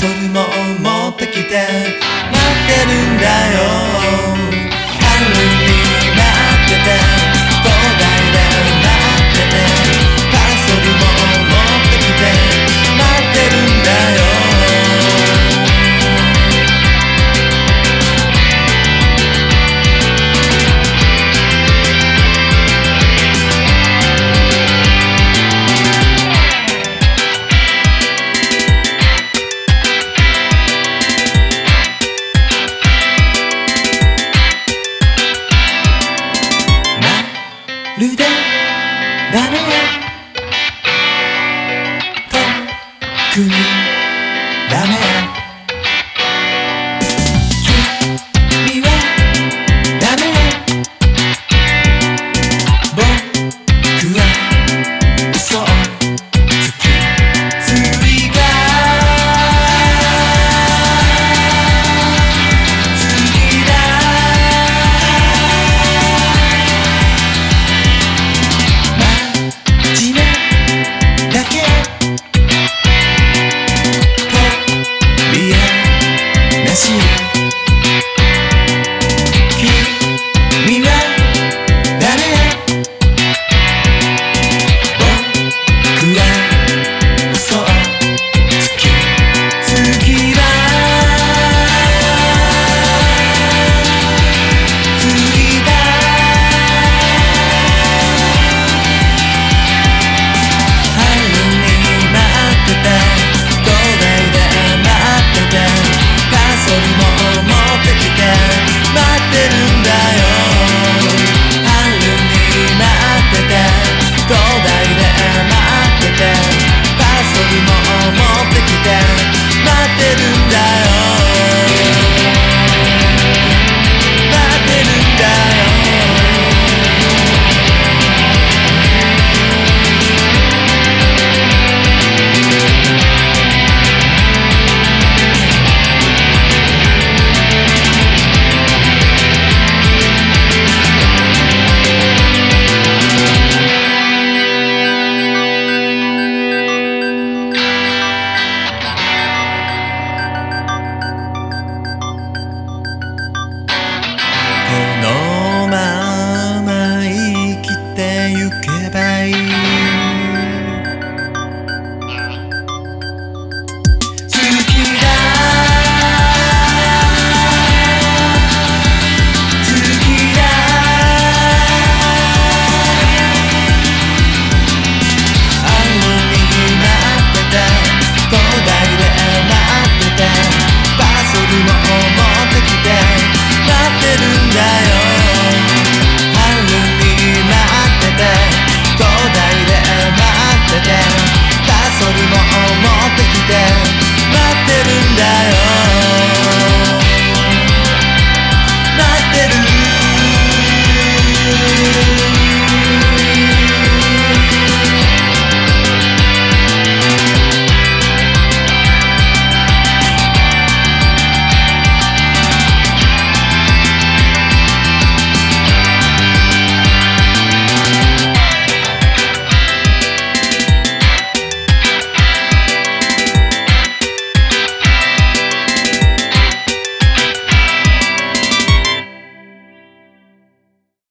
ソルも持ってきて待ってるんだよ。春に待ってて。るでダメ